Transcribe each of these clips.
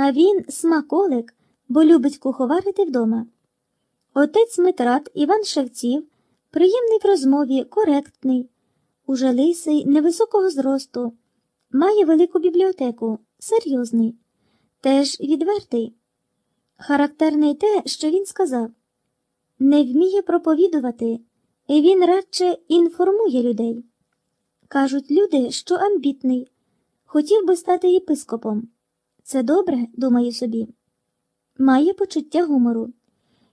А він смаколик, бо любить куховарити вдома. Отець Митрат Іван Шевців, приємний в розмові, коректний, уже лисий, невисокого зросту, має велику бібліотеку, серйозний, теж відвертий. Характерний те, що він сказав не вміє проповідувати, і він радше інформує людей. Кажуть люди, що амбітний, хотів би стати єпископом. Це добре, думаю собі. Має почуття гумору.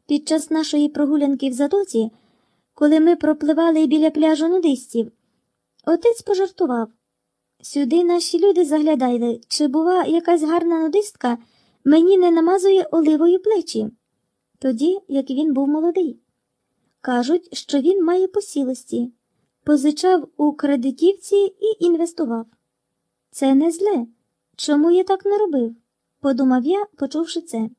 Під час нашої прогулянки в затоці, коли ми пропливали біля пляжу нудистів, отець пожартував. Сюди наші люди заглядали, чи, бува, якась гарна нудистка мені не намазує оливою плечі, тоді, як він був молодий. Кажуть, що він має посілості, позичав у кредитівці і інвестував. Це не зле. Чому я так не робив? подумав я, почувши це.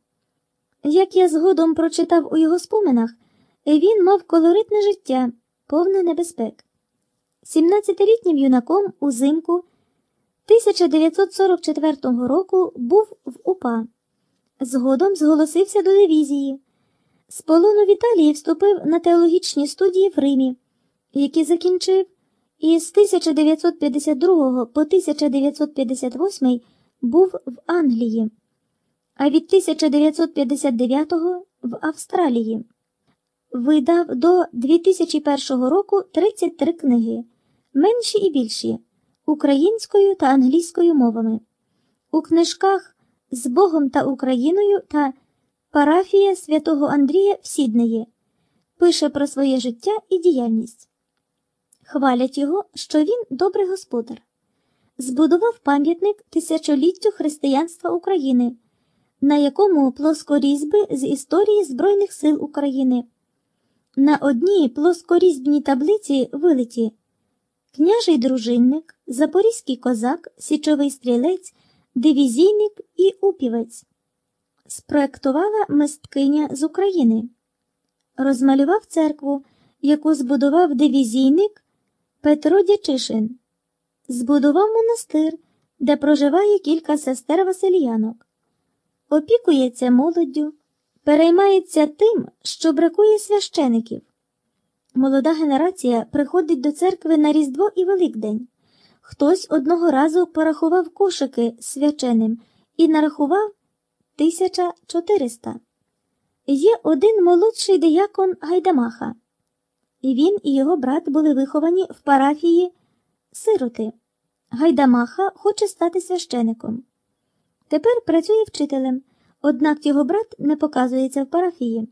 Як я згодом прочитав у його споминах, він мав колоритне життя, повне небезпек. 17-літнім юнаком узимку 1944 року був в УПА. Згодом зголосився до дивізії. З полону в Італії вступив на теологічні студії в Римі, які закінчив, і з 1952 по 1958 був в Англії, а від 1959 в Австралії. Видав до 2001 року 33 книги, менші і більші, українською та англійською мовами. У книжках з Богом та Україною та Парафія святого Андрія в Сіднеї пише про своє життя і діяльність. Хвалять його, що він добрий господар. Збудував пам'ятник тисячоліттю християнства України, на якому плоскорізьби з історії Збройних сил України. На одній плоскорізьбній таблиці вилиті княжий дружинник, запорізький козак, січовий стрілець, дивізійник і упівець. Спроектувала мисткиня з України, розмалював церкву, яку збудував дивізійник Петро Дячишин. Збудував монастир, де проживає кілька сестер Васильянок, опікується молоддю, переймається тим, що бракує священиків. Молода генерація приходить до церкви на Різдво і Великдень. Хтось одного разу порахував кошики свяченим і нарахував 1400. Є один молодший диякон Гайдамаха, і він і його брат були виховані в парафії сироти. Гайдамаха хоче стати священиком. Тепер працює вчителем, однак його брат не показується в парафії.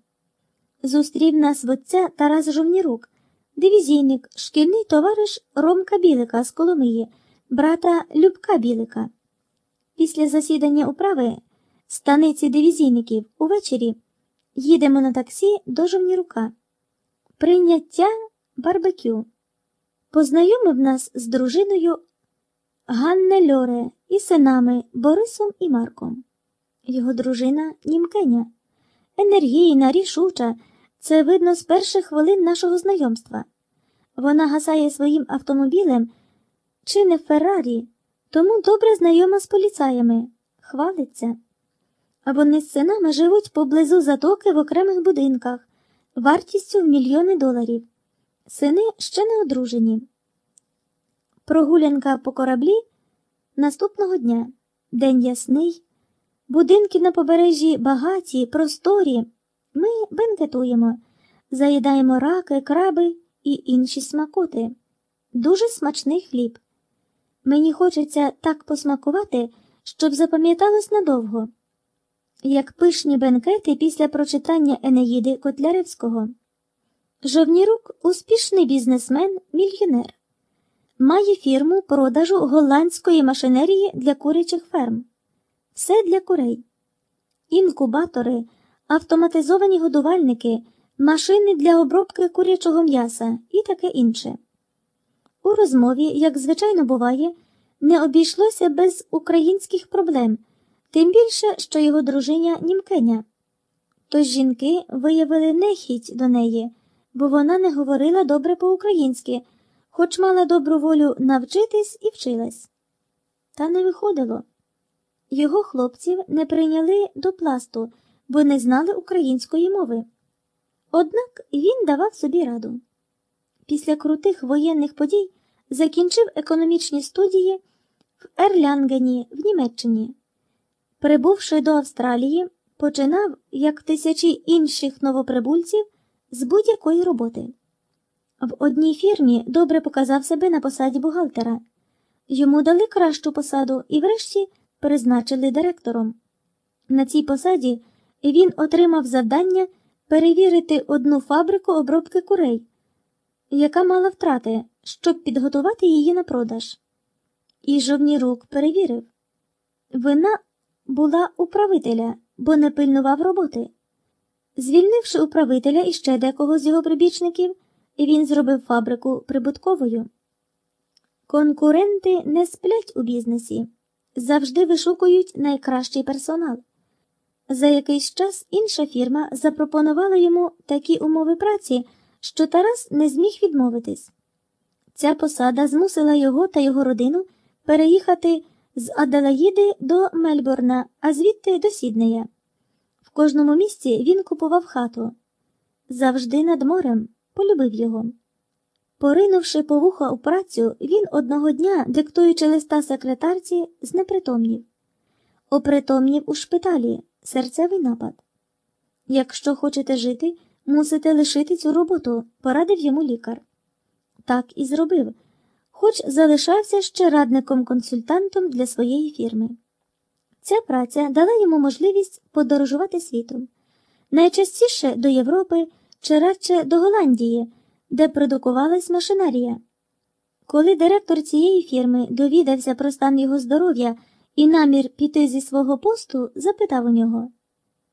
Зустрів нас в отця Тарас Жовнірук, дивізійник, шкільний товариш Ромка Білика з Коломиї, брата Любка Білика. Після засідання управи станиці дивізійників увечері їдемо на таксі до Жовнірука. Прийняття барбекю. Познайомив нас з дружиною Ганне Льоре і синами Борисом і Марком. Його дружина Німкеня, енергійна, рішуча. Це видно з перших хвилин нашого знайомства. Вона гасає своїм автомобілем чи не Феррарі, тому добре знайома з поліцаями, хвалиться. А вони з синами живуть поблизу затоки в окремих будинках, вартістю в мільйони доларів. Сини ще не одружені. Прогулянка по кораблі наступного дня. День ясний, будинки на побережжі багаті, просторі. Ми бенкетуємо, заїдаємо раки, краби і інші смакоти. Дуже смачний хліб. Мені хочеться так посмакувати, щоб запам'яталось надовго, як пишні бенкети після прочитання Енеїди Котляревського. Жовнірук успішний бізнесмен, мільйонер, має фірму продажу голландської машинерії для курячих ферм. Все для курей, інкубатори автоматизовані годувальники, машини для обробки курячого м'яса і таке інше. У розмові, як звичайно буває, не обійшлося без українських проблем, тим більше, що його дружиня німкеня. Тож жінки виявили нехідь до неї, бо вона не говорила добре по-українськи, хоч мала добру волю навчитись і вчилась. Та не виходило. Його хлопців не прийняли до пласту, бо не знали української мови. Однак він давав собі раду. Після крутих воєнних подій закінчив економічні студії в Ерлянгені в Німеччині. Прибувши до Австралії, починав, як тисячі інших новоприбульців, з будь-якої роботи. В одній фірмі добре показав себе на посаді бухгалтера. Йому дали кращу посаду і, врешті, призначили директором. На цій посаді він отримав завдання перевірити одну фабрику обробки курей, яка мала втрати, щоб підготувати її на продаж. І жовнірук перевірив. Вина була управителя, бо не пильнував роботи. Звільнивши управителя і ще декого з його прибічників, він зробив фабрику прибутковою. Конкуренти не сплять у бізнесі, завжди вишукують найкращий персонал. За якийсь час інша фірма запропонувала йому такі умови праці, що Тарас не зміг відмовитись. Ця посада змусила його та його родину переїхати з Аделаїди до Мельбурна, а звідти до Сіднея. В кожному місці він купував хату. Завжди над морем полюбив його. Поринувши по вуха у працю, він одного дня, диктуючи листа секретарці, знепритомнів. Опритомнів у шпиталі, серцевий напад. Якщо хочете жити, мусите лишити цю роботу, порадив йому лікар. Так і зробив, хоч залишався ще радником-консультантом для своєї фірми. Ця праця дала йому можливість подорожувати світом, найчастіше до Європи чи радше до Голландії, де продукувалась машинарія. Коли директор цієї фірми довідався про стан його здоров'я і намір піти зі свого посту, запитав у нього